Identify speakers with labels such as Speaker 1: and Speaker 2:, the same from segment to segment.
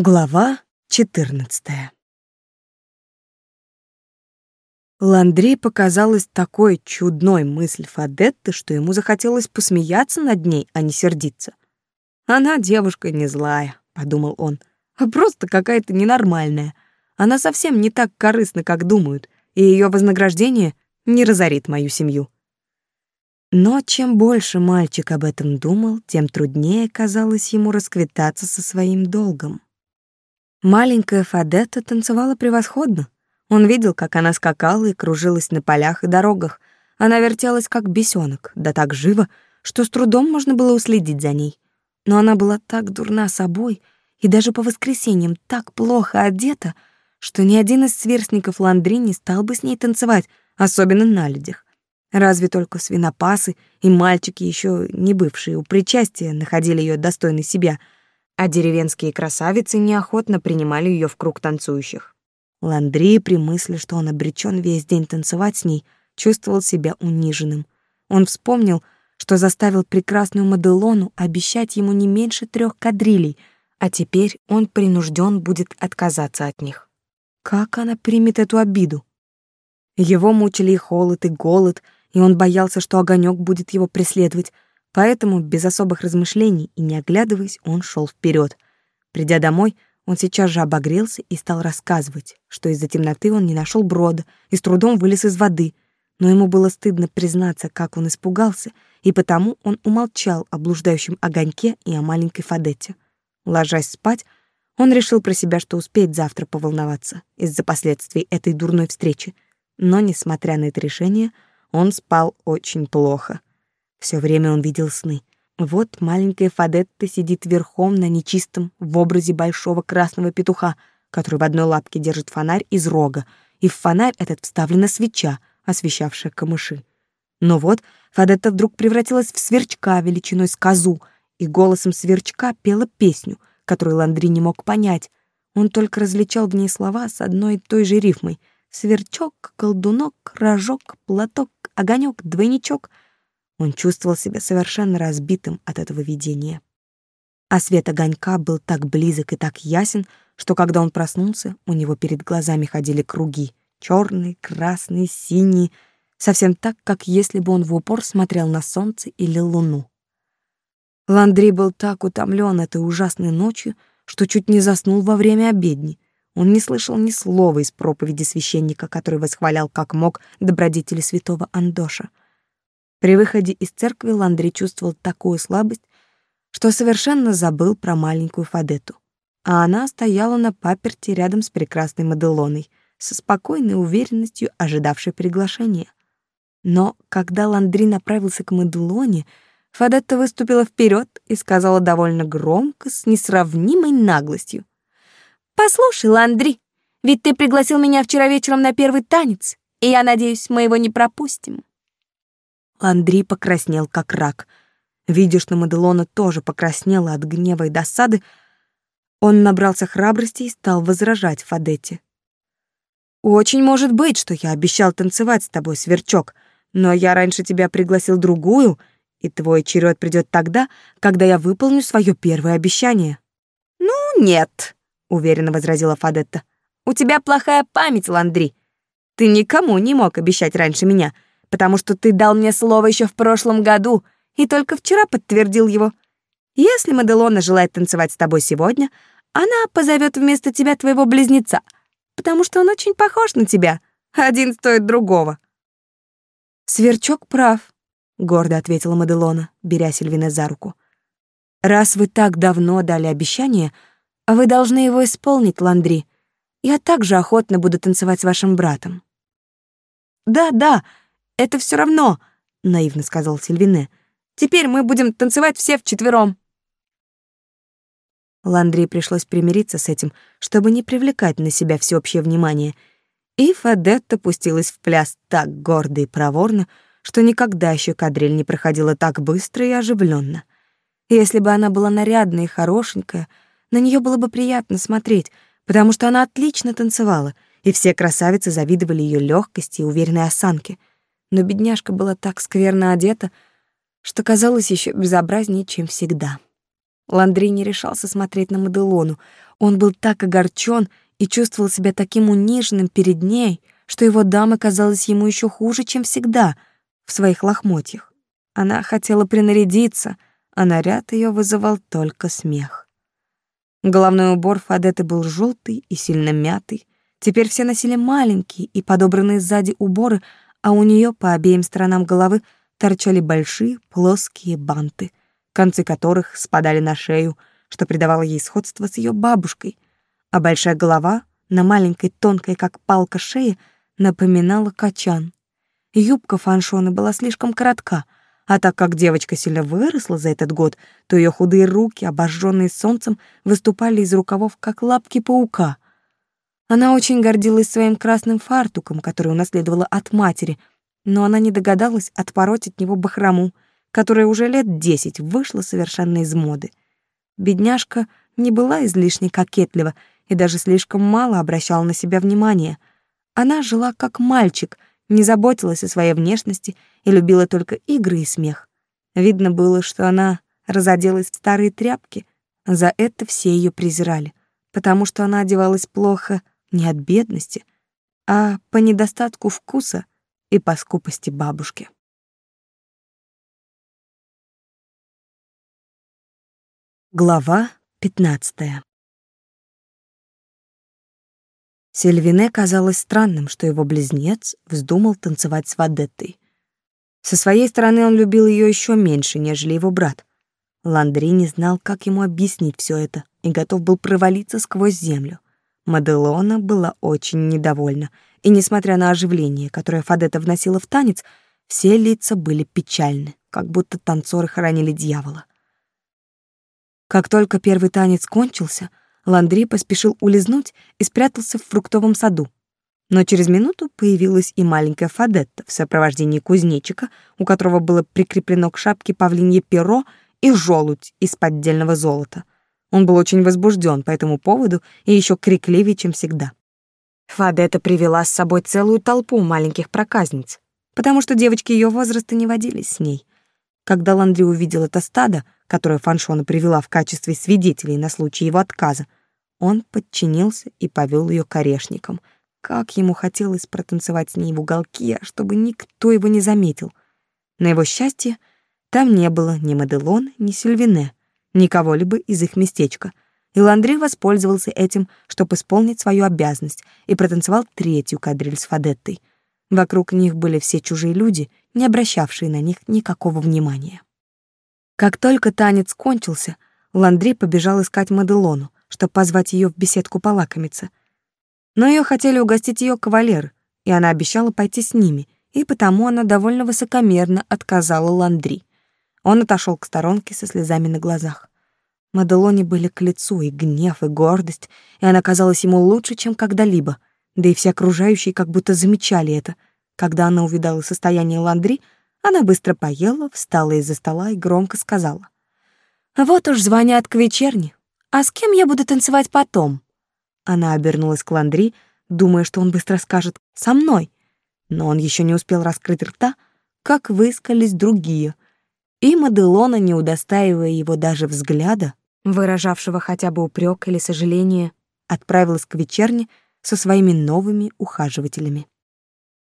Speaker 1: Глава 14. Ландре показалась такой чудной мысль Фадетты, что ему захотелось посмеяться над ней, а не сердиться. «Она девушка не злая», — подумал он, — «а просто какая-то ненормальная. Она совсем не так корыстна, как думают, и ее вознаграждение не разорит мою семью». Но чем больше мальчик об этом думал, тем труднее казалось ему расквитаться со своим долгом. Маленькая Фадетта танцевала превосходно. Он видел, как она скакала и кружилась на полях и дорогах. Она вертелась как бесенок, да так живо, что с трудом можно было уследить за ней. Но она была так дурна собой и даже по воскресеньям так плохо одета, что ни один из сверстников Ландри не стал бы с ней танцевать, особенно на людях. Разве только свинопасы и мальчики, еще не бывшие у причастия, находили ее достойной себя — а деревенские красавицы неохотно принимали ее в круг танцующих. Ландри при мысли, что он обречен весь день танцевать с ней, чувствовал себя униженным. Он вспомнил, что заставил прекрасную Маделону обещать ему не меньше трех кадрилей, а теперь он принужден будет отказаться от них. Как она примет эту обиду? Его мучили и холод, и голод, и он боялся, что огонек будет его преследовать, Поэтому, без особых размышлений и не оглядываясь, он шел вперед. Придя домой, он сейчас же обогрелся и стал рассказывать, что из-за темноты он не нашел брода и с трудом вылез из воды, но ему было стыдно признаться, как он испугался, и потому он умолчал о блуждающем огоньке и о маленькой Фадетте. Ложась спать, он решил про себя, что успеет завтра поволноваться из-за последствий этой дурной встречи, но, несмотря на это решение, он спал очень плохо — все время он видел сны. Вот маленькая Фадетта сидит верхом на нечистом в образе большого красного петуха, который в одной лапке держит фонарь из рога, и в фонарь этот вставлена свеча, освещавшая камыши. Но вот Фадетта вдруг превратилась в сверчка величиной с козу, и голосом сверчка пела песню, которую Ландри не мог понять. Он только различал в ней слова с одной и той же рифмой. Сверчок, колдунок, рожок, платок, огонек, двойничок — он чувствовал себя совершенно разбитым от этого видения. А свет огонька был так близок и так ясен, что когда он проснулся, у него перед глазами ходили круги — черные, красные, синие, совсем так, как если бы он в упор смотрел на солнце или луну. Ландри был так утомлен этой ужасной ночью, что чуть не заснул во время обедни. Он не слышал ни слова из проповеди священника, который восхвалял как мог добродетели святого Андоша — при выходе из церкви Ландри чувствовал такую слабость, что совершенно забыл про маленькую Фадету. А она стояла на паперти рядом с прекрасной Маделоной, со спокойной уверенностью ожидавшей приглашения. Но когда Ландри направился к Маделоне, Фадетта выступила вперед и сказала довольно громко, с несравнимой наглостью. «Послушай, Ландри, ведь ты пригласил меня вчера вечером на первый танец, и я надеюсь, мы его не пропустим». Ландри покраснел, как рак. Видя, что Маделона тоже покраснела от гнева и досады, он набрался храбрости и стал возражать Фадете. «Очень может быть, что я обещал танцевать с тобой, Сверчок, но я раньше тебя пригласил другую, и твой черед придет тогда, когда я выполню свое первое обещание». «Ну, нет», — уверенно возразила Фадетта. «У тебя плохая память, Ландри. Ты никому не мог обещать раньше меня» потому что ты дал мне слово еще в прошлом году и только вчера подтвердил его. Если Маделона желает танцевать с тобой сегодня, она позовет вместо тебя твоего близнеца, потому что он очень похож на тебя. Один стоит другого». «Сверчок прав», — гордо ответила Маделона, беря Сильвина за руку. «Раз вы так давно дали обещание, вы должны его исполнить, Ландри. Я также охотно буду танцевать с вашим братом». «Да, да, это все равно, наивно сказал Сильвине. Теперь мы будем танцевать все вчетвером. Ландри пришлось примириться с этим, чтобы не привлекать на себя всеобщее внимание. И Фадетта пустилась в пляс так гордо и проворно, что никогда еще кадриль не проходила так быстро и оживленно. Если бы она была нарядная и хорошенькая, на нее было бы приятно смотреть, потому что она отлично танцевала, и все красавицы завидовали ее легкости и уверенной осанке но бедняжка была так скверно одета, что казалось еще безобразнее, чем всегда. Ландри не решался смотреть на Маделону. Он был так огорчен и чувствовал себя таким униженным перед ней, что его дама казалась ему еще хуже, чем всегда, в своих лохмотьях. Она хотела принарядиться, а наряд ее вызывал только смех. Головной убор Фадеты был желтый и сильно мятый. Теперь все носили маленькие и подобранные сзади уборы, а у нее по обеим сторонам головы торчали большие плоские банты, концы которых спадали на шею, что придавало ей сходство с ее бабушкой, а большая голова на маленькой тонкой, как палка шее, напоминала качан. Юбка фаншоны была слишком коротка, а так как девочка сильно выросла за этот год, то ее худые руки, обожженные солнцем, выступали из рукавов, как лапки паука. Она очень гордилась своим красным фартуком, который унаследовала от матери, но она не догадалась отпороть от него бахрому, которая уже лет десять вышла совершенно из моды. Бедняжка не была излишне кокетлива и даже слишком мало обращала на себя внимания. Она жила как мальчик — не заботилась о своей внешности и любила только игры и смех. Видно было, что она разоделась в старые тряпки. За это все ее презирали, потому что она одевалась плохо не от бедности, а по недостатку вкуса и по скупости бабушки. Глава пятнадцатая. Сильвине казалось странным, что его близнец вздумал танцевать с Вадеттой. Со своей стороны он любил ее еще меньше, нежели его брат. Ландри не знал, как ему объяснить все это, и готов был провалиться сквозь землю. Маделона была очень недовольна, и, несмотря на оживление, которое Фадетта вносила в танец, все лица были печальны, как будто танцоры хоронили дьявола. Как только первый танец кончился, Ландри поспешил улизнуть и спрятался в фруктовом саду. Но через минуту появилась и маленькая Фадетта в сопровождении кузнечика, у которого было прикреплено к шапке павлинье перо и желудь из поддельного золота. Он был очень возбужден по этому поводу и еще крикливее, чем всегда. Фадетта привела с собой целую толпу маленьких проказниц, потому что девочки ее возраста не водились с ней. Когда Ландри увидел это стадо, которое Фаншона привела в качестве свидетелей на случай его отказа, он подчинился и повел ее к орешникам. Как ему хотелось протанцевать с ней в уголке, чтобы никто его не заметил. На его счастье, там не было ни Маделон, ни Сильвине, никого-либо из их местечка. И Ландрей воспользовался этим, чтобы исполнить свою обязанность, и протанцевал третью кадриль с Фадеттой. Вокруг них были все чужие люди, не обращавшие на них никакого внимания. Как только танец кончился, Ландри побежал искать Маделону, чтобы позвать ее в беседку полакомиться. Но ее хотели угостить ее кавалер, и она обещала пойти с ними, и потому она довольно высокомерно отказала Ландри. Он отошел к сторонке со слезами на глазах. Маделоне были к лицу и гнев, и гордость, и она казалась ему лучше, чем когда-либо, да и все окружающие как будто замечали это. Когда она увидала состояние Ландри, она быстро поела, встала из-за стола и громко сказала. «Вот уж звонят к вечерне. «А с кем я буду танцевать потом?» Она обернулась к Ландри, думая, что он быстро скажет «со мной». Но он еще не успел раскрыть рта, как выскались другие. И Маделона, не удостаивая его даже взгляда, выражавшего хотя бы упрек или сожаление, отправилась к вечерне со своими новыми ухаживателями.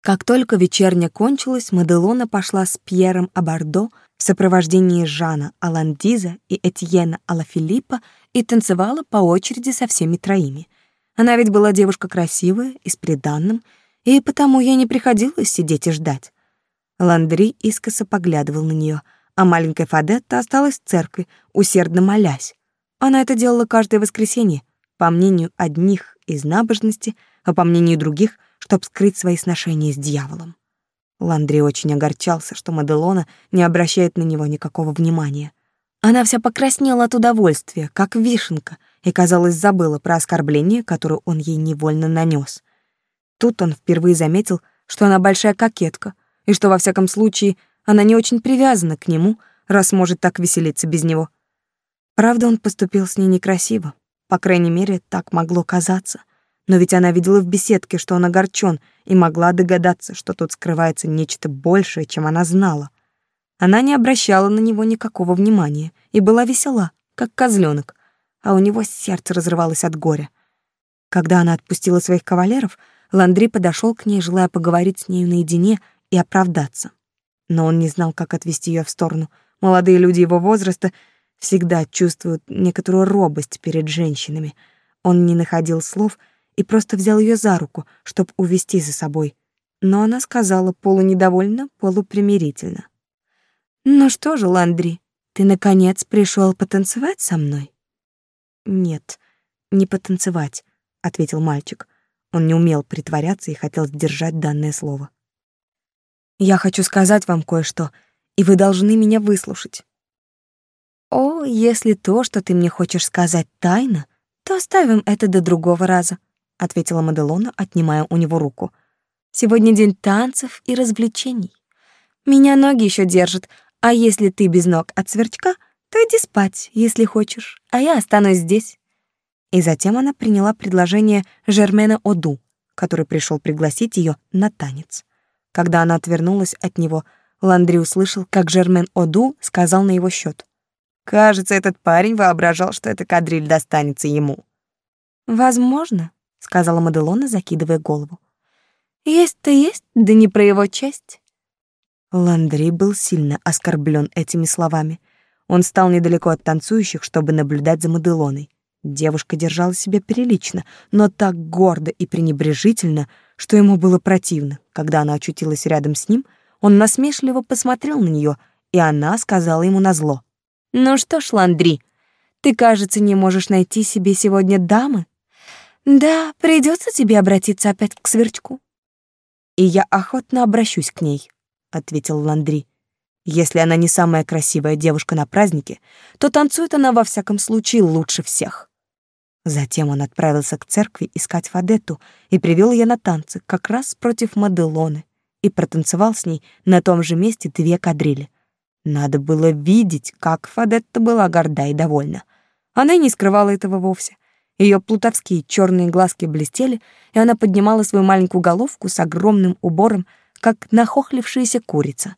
Speaker 1: Как только вечерня кончилась, Маделона пошла с Пьером Абардо в сопровождении Жана Аландиза и Этьена Алафилиппа и танцевала по очереди со всеми троими. Она ведь была девушка красивая и с приданным, и потому ей не приходилось сидеть и ждать. Ландри искоса поглядывал на нее, а маленькая Фадетта осталась в церкви, усердно молясь. Она это делала каждое воскресенье, по мнению одних из набожности, а по мнению других, чтобы скрыть свои сношения с дьяволом. Ландри очень огорчался, что Маделона не обращает на него никакого внимания. Она вся покраснела от удовольствия, как вишенка, и, казалось, забыла про оскорбление, которое он ей невольно нанес. Тут он впервые заметил, что она большая кокетка, и что, во всяком случае, она не очень привязана к нему, раз может так веселиться без него. Правда, он поступил с ней некрасиво, по крайней мере, так могло казаться. Но ведь она видела в беседке, что он огорчен, и могла догадаться, что тут скрывается нечто большее, чем она знала. Она не обращала на него никакого внимания и была весела, как козленок, а у него сердце разрывалось от горя. Когда она отпустила своих кавалеров, Ландри подошел к ней, желая поговорить с ней наедине и оправдаться. Но он не знал, как отвести ее в сторону. Молодые люди его возраста всегда чувствуют некоторую робость перед женщинами. Он не находил слов и просто взял ее за руку, чтобы увести за собой. Но она сказала полунедовольно, полупримирительно. «Ну что же, Ландри, ты, наконец, пришел потанцевать со мной?» «Нет, не потанцевать», — ответил мальчик. Он не умел притворяться и хотел сдержать данное слово. «Я хочу сказать вам кое-что, и вы должны меня выслушать». «О, если то, что ты мне хочешь сказать, тайна, то оставим это до другого раза», — ответила Маделона, отнимая у него руку. «Сегодня день танцев и развлечений. Меня ноги еще держат, а если ты без ног от сверчка, то иди спать, если хочешь, а я останусь здесь». И затем она приняла предложение Жермена Оду, который пришел пригласить ее на танец. Когда она отвернулась от него, Ландри услышал, как Жермен Оду сказал на его счет: «Кажется, этот парень воображал, что эта кадриль достанется ему». «Возможно», — сказала Маделона, закидывая голову. «Есть-то есть, да не про его честь». Ландри был сильно оскорблен этими словами. Он стал недалеко от танцующих, чтобы наблюдать за Маделоной. Девушка держала себя прилично, но так гордо и пренебрежительно, что ему было противно. Когда она очутилась рядом с ним, он насмешливо посмотрел на нее, и она сказала ему назло. «Ну что ж, Ландри, ты, кажется, не можешь найти себе сегодня дамы? Да, придется тебе обратиться опять к сверчку». «И я охотно обращусь к ней», — ответил Ландри. «Если она не самая красивая девушка на празднике, то танцует она во всяком случае лучше всех». Затем он отправился к церкви искать Фадетту и привел ее на танцы как раз против Маделоны и протанцевал с ней на том же месте две кадрили. Надо было видеть, как Фадетта была горда и довольна. Она и не скрывала этого вовсе. Ее плутовские черные глазки блестели, и она поднимала свою маленькую головку с огромным убором, как нахохлившаяся курица.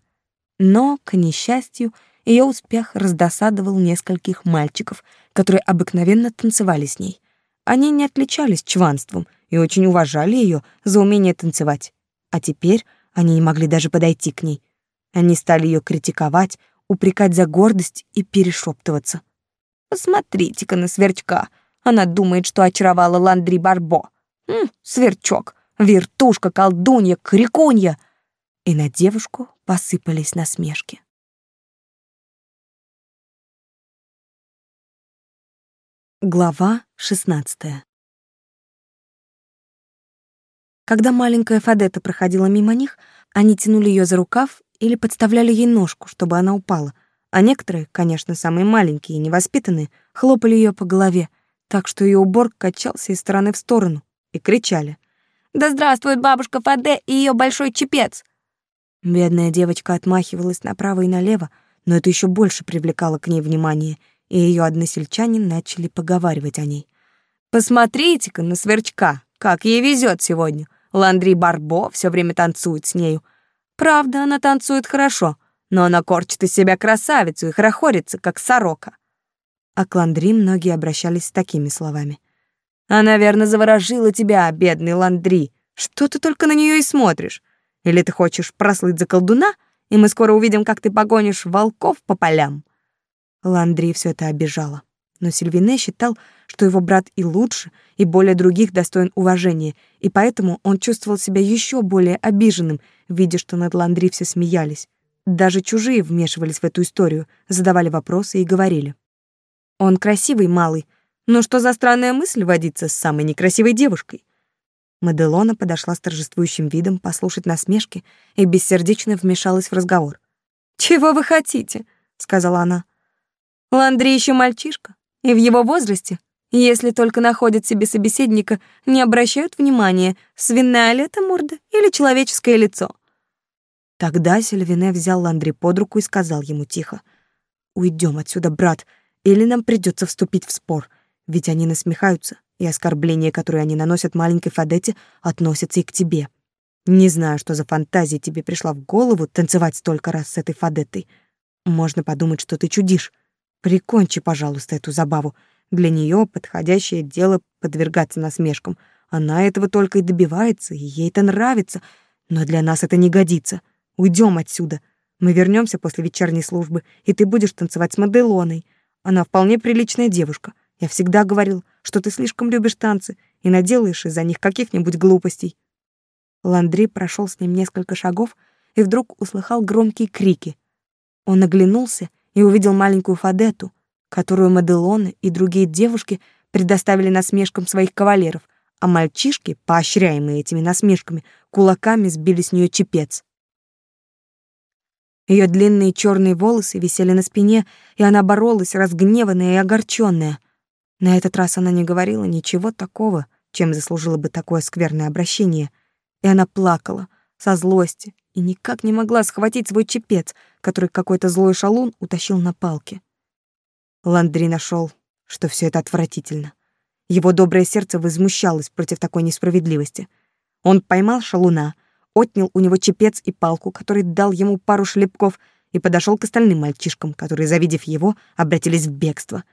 Speaker 1: Но, к несчастью, ее успех раздосадовал нескольких мальчиков, которые обыкновенно танцевали с ней. Они не отличались чванством и очень уважали ее за умение танцевать. А теперь они не могли даже подойти к ней. Они стали ее критиковать, упрекать за гордость и перешептываться. «Посмотрите-ка на сверчка. Она думает, что очаровала Ландри Барбо. М, сверчок, вертушка, колдунья, крикунья!» И на девушку посыпались насмешки. Глава 16 Когда маленькая Фадета проходила мимо них, они тянули ее за рукав или подставляли ей ножку, чтобы она упала, а некоторые, конечно, самые маленькие и невоспитанные, хлопали ее по голове, так что ее убор качался из стороны в сторону, и кричали «Да здравствует бабушка Фаде и ее большой чепец!» Бедная девочка отмахивалась направо и налево, но это еще больше привлекало к ней внимание — и ее односельчане начали поговаривать о ней. «Посмотрите-ка на сверчка, как ей везет сегодня. Ландри Барбо все время танцует с нею. Правда, она танцует хорошо, но она корчит из себя красавицу и хорохорится, как сорока». А к Ландри многие обращались с такими словами. «Она, верно, заворожила тебя, бедный Ландри. Что ты только на нее и смотришь? Или ты хочешь прослыть за колдуна, и мы скоро увидим, как ты погонишь волков по полям?» Ландри все это обижало. Но Сильвине считал, что его брат и лучше, и более других достоин уважения, и поэтому он чувствовал себя еще более обиженным, видя, что над Ландри все смеялись. Даже чужие вмешивались в эту историю, задавали вопросы и говорили. «Он красивый, малый, но что за странная мысль водиться с самой некрасивой девушкой?» Маделона подошла с торжествующим видом послушать насмешки и бессердечно вмешалась в разговор. «Чего вы хотите?» — сказала она. Ландри еще мальчишка, и в его возрасте, если только находят себе собеседника, не обращают внимания, свиная ли это морда или человеческое лицо. Тогда Сильвине взял Ландри под руку и сказал ему тихо, «Уйдем отсюда, брат, или нам придется вступить в спор, ведь они насмехаются, и оскорбления, которые они наносят маленькой Фадете, относятся и к тебе. Не знаю, что за фантазия тебе пришла в голову танцевать столько раз с этой Фадетой. Можно подумать, что ты чудишь. Прикончи, пожалуйста, эту забаву. Для нее подходящее дело подвергаться насмешкам. Она этого только и добивается, и ей это нравится. Но для нас это не годится. Уйдем отсюда. Мы вернемся после вечерней службы, и ты будешь танцевать с Маделоной. Она вполне приличная девушка. Я всегда говорил, что ты слишком любишь танцы и наделаешь из-за них каких-нибудь глупостей. Ландри прошел с ним несколько шагов и вдруг услыхал громкие крики. Он оглянулся и увидел маленькую Фадету, которую Маделона и другие девушки предоставили насмешкам своих кавалеров, а мальчишки, поощряемые этими насмешками, кулаками сбили с нее чепец. Ее длинные черные волосы висели на спине, и она боролась, разгневанная и огорченная. На этот раз она не говорила ничего такого, чем заслужила бы такое скверное обращение, и она плакала со злости и никак не могла схватить свой чепец, который какой-то злой шалун утащил на палке. Ландри нашел, что все это отвратительно. Его доброе сердце возмущалось против такой несправедливости. Он поймал шалуна — отнял у него чепец и палку, который дал ему пару шлепков, и подошел к остальным мальчишкам, которые, завидев его, обратились в бегство.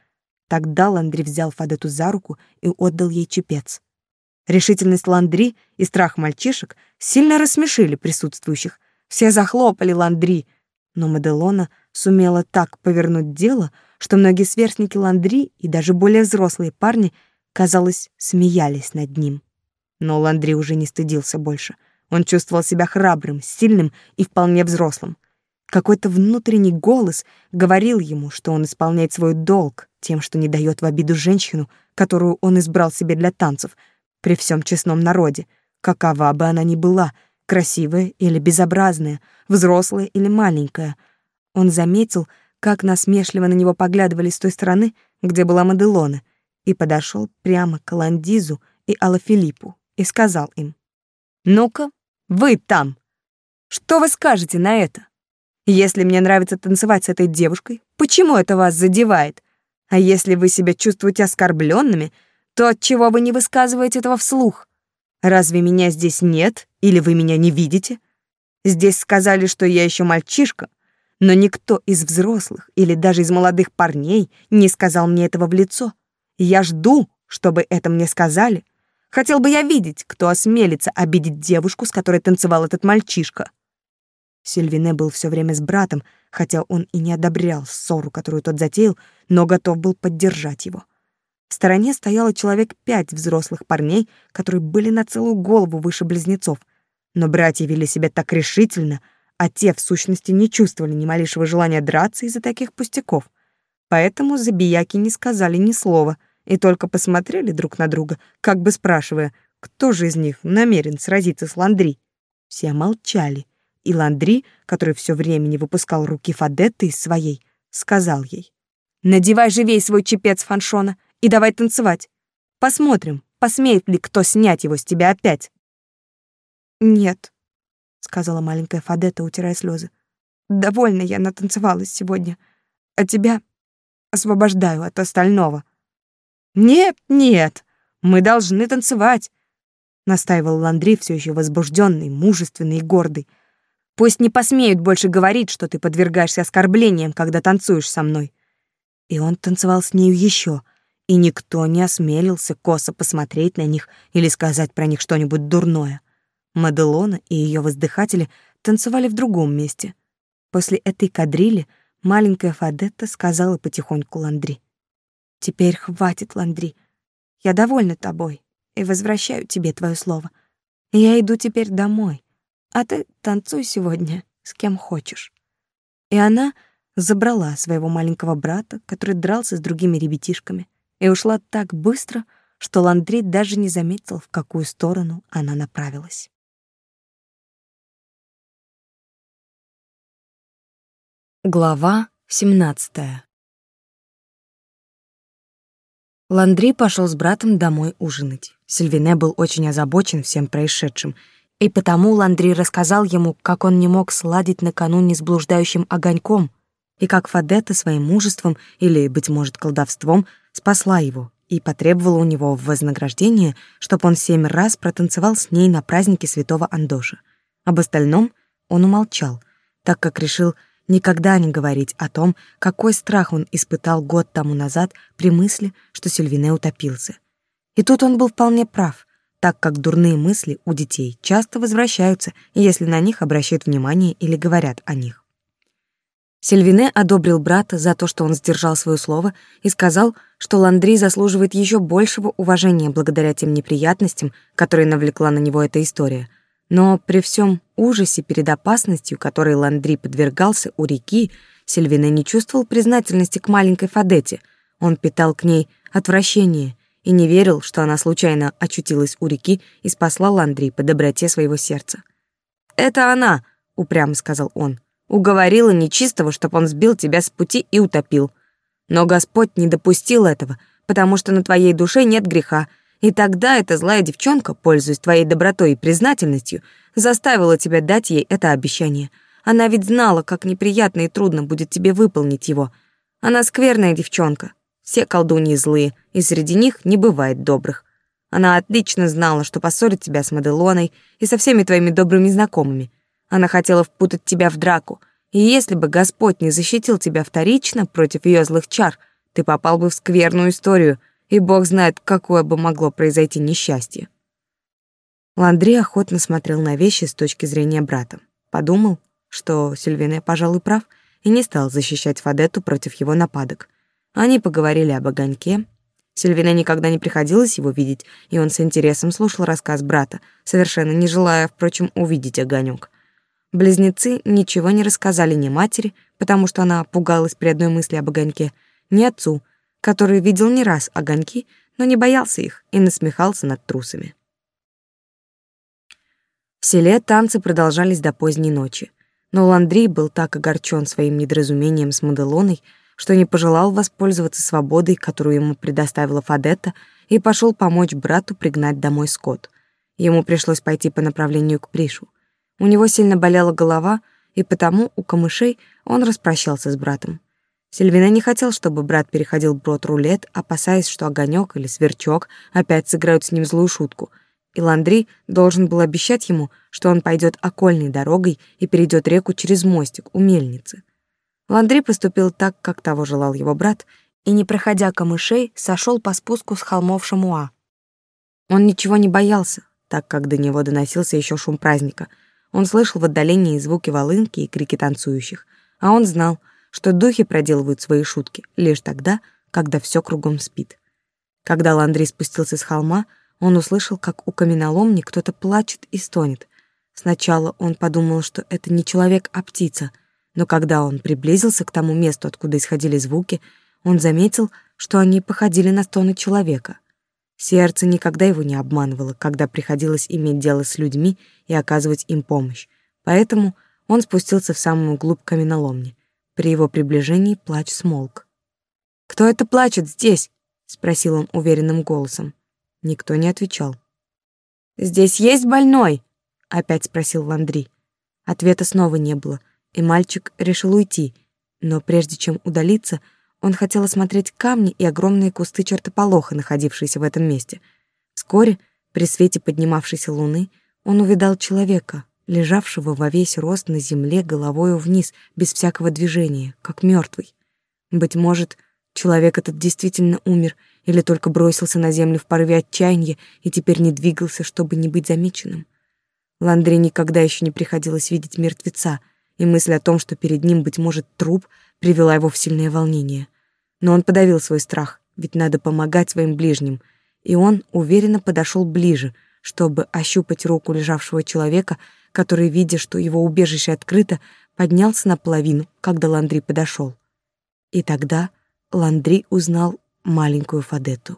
Speaker 1: Тогда Ландри взял Фадету за руку и отдал ей чепец. Решительность Ландри и страх мальчишек сильно рассмешили присутствующих. Все захлопали Ландри, но Маделона сумела так повернуть дело, что многие сверстники Ландри и даже более взрослые парни, казалось, смеялись над ним. Но Ландри уже не стыдился больше — он чувствовал себя храбрым, сильным и вполне взрослым. Какой-то внутренний голос говорил ему, что он исполняет свой долг тем, что не дает в обиду женщину, которую он избрал себе для танцев, при всем честном народе, какова бы она ни была, красивая или безобразная, взрослая или маленькая. Он заметил, как насмешливо на него поглядывали с той стороны, где была Маделона, и подошел прямо к Ландизу и Алафилиппу и сказал им, «Ну-ка, вы там. Что вы скажете на это? Если мне нравится танцевать с этой девушкой, почему это вас задевает? А если вы себя чувствуете оскорбленными, то отчего вы не высказываете этого вслух? Разве меня здесь нет или вы меня не видите? Здесь сказали, что я еще мальчишка, но никто из взрослых или даже из молодых парней не сказал мне этого в лицо. Я жду, чтобы это мне сказали, Хотел бы я видеть, кто осмелится обидеть девушку, с которой танцевал этот мальчишка. Сильвине был все время с братом, хотя он и не одобрял ссору, которую тот затеял, но готов был поддержать его. Стороне стояло человек пять взрослых парней, которые были на целую голову выше близнецов, но братья вели себя так решительно, а те, в сущности, не чувствовали ни малейшего желания драться из-за таких пустяков. Поэтому забияки не сказали ни слова — и только посмотрели друг на друга, как бы спрашивая, кто же из них намерен сразиться с Ландри. Все молчали, и Ландри, который все время не выпускал руки Фадетты из своей, сказал ей, «Надевай живей свой чепец, Фаншона, и давай танцевать. Посмотрим, посмеет ли кто снять его с тебя опять». «Нет», — сказала маленькая Фадетта, утирая слезы. «Довольно я натанцевалась сегодня, а тебя освобождаю от остального». «Нет, нет, мы должны танцевать», — настаивал Ландри, все еще возбужденный, мужественный и гордый. «Пусть не посмеют больше говорить, что ты подвергаешься оскорблениям, когда танцуешь со мной». И он танцевал с нею еще, и никто не осмелился косо посмотреть на них или сказать про них что-нибудь дурное. Маделона и ее воздыхатели танцевали в другом месте. После этой кадрили маленькая Фадетта сказала потихоньку Ландри. Теперь хватит, Ландри. Я довольна тобой и возвращаю тебе твое слово. Я иду теперь домой, а ты танцуй сегодня с кем хочешь. И она забрала своего маленького брата, который дрался с другими ребятишками, и ушла так быстро, что Ландри даже не заметил, в какую сторону она направилась. Глава семнадцатая. Ландри пошел с братом домой ужинать. Сильвине был очень озабочен всем происшедшим, и потому Ландри рассказал ему, как он не мог сладить накануне с блуждающим огоньком, и как Фадетта своим мужеством или, быть может, колдовством спасла его и потребовала у него в вознаграждение, чтобы он семь раз протанцевал с ней на празднике святого Андоша. Об остальном он умолчал, так как решил никогда не говорить о том, какой страх он испытал год тому назад при мысли, что Сильвине утопился. И тут он был вполне прав, так как дурные мысли у детей часто возвращаются, если на них обращают внимание или говорят о них. Сильвине одобрил брата за то, что он сдержал свое слово, и сказал, что Ландри заслуживает еще большего уважения благодаря тем неприятностям, которые навлекла на него эта история — но при всем ужасе перед опасностью, которой Ландри подвергался у реки, Сильвина не чувствовал признательности к маленькой Фадете. Он питал к ней отвращение и не верил, что она случайно очутилась у реки и спасла Ландри по доброте своего сердца. «Это она», — упрямо сказал он, — «уговорила нечистого, чтобы он сбил тебя с пути и утопил. Но Господь не допустил этого, потому что на твоей душе нет греха, и тогда эта злая девчонка, пользуясь твоей добротой и признательностью, заставила тебя дать ей это обещание. Она ведь знала, как неприятно и трудно будет тебе выполнить его. Она скверная девчонка. Все колдуньи злые, и среди них не бывает добрых. Она отлично знала, что поссорит тебя с Маделоной и со всеми твоими добрыми знакомыми. Она хотела впутать тебя в драку, и если бы Господь не защитил тебя вторично против ее злых чар, ты попал бы в скверную историю — и бог знает, какое бы могло произойти несчастье. Ландри охотно смотрел на вещи с точки зрения брата. Подумал, что Сильвине, пожалуй, прав, и не стал защищать Фадетту против его нападок. Они поговорили об огоньке. Сильвине никогда не приходилось его видеть, и он с интересом слушал рассказ брата, совершенно не желая, впрочем, увидеть огонек. Близнецы ничего не рассказали ни матери, потому что она пугалась при одной мысли об огоньке, ни отцу — который видел не раз огоньки, но не боялся их и насмехался над трусами. В селе танцы продолжались до поздней ночи, но Ландри был так огорчен своим недоразумением с Маделоной, что не пожелал воспользоваться свободой, которую ему предоставила Фадетта, и пошел помочь брату пригнать домой скот. Ему пришлось пойти по направлению к Пришу. У него сильно болела голова, и потому у камышей он распрощался с братом. Сильвина не хотел, чтобы брат переходил брод-рулет, опасаясь, что огонек или сверчок опять сыграют с ним злую шутку. И Ландри должен был обещать ему, что он пойдет окольной дорогой и перейдет реку через мостик у мельницы. Ландри поступил так, как того желал его брат, и, не проходя камышей, сошел по спуску с холмов Шамуа. Он ничего не боялся, так как до него доносился еще шум праздника. Он слышал в отдалении звуки волынки и крики танцующих, а он знал — что духи проделывают свои шутки лишь тогда, когда все кругом спит. Когда Ландрей спустился с холма, он услышал, как у каменоломни кто-то плачет и стонет. Сначала он подумал, что это не человек, а птица, но когда он приблизился к тому месту, откуда исходили звуки, он заметил, что они походили на стоны человека. Сердце никогда его не обманывало, когда приходилось иметь дело с людьми и оказывать им помощь. Поэтому он спустился в самую глубь каменоломни. При его приближении плач смолк. «Кто это плачет здесь?» — спросил он уверенным голосом. Никто не отвечал. «Здесь есть больной?» — опять спросил Ландри. Ответа снова не было, и мальчик решил уйти, но прежде чем удалиться, он хотел осмотреть камни и огромные кусты чертополоха, находившиеся в этом месте. Вскоре, при свете поднимавшейся луны, он увидал человека, лежавшего во весь рост на земле головою вниз, без всякого движения, как мертвый. Быть может, человек этот действительно умер или только бросился на землю в порыве отчаяния и теперь не двигался, чтобы не быть замеченным. Ландре никогда еще не приходилось видеть мертвеца, и мысль о том, что перед ним, быть может, труп, привела его в сильное волнение. Но он подавил свой страх, ведь надо помогать своим ближним, и он уверенно подошел ближе, чтобы ощупать руку лежавшего человека который, видя, что его убежище открыто, поднялся наполовину, когда Ландри подошел. И тогда Ландри узнал маленькую Фадету.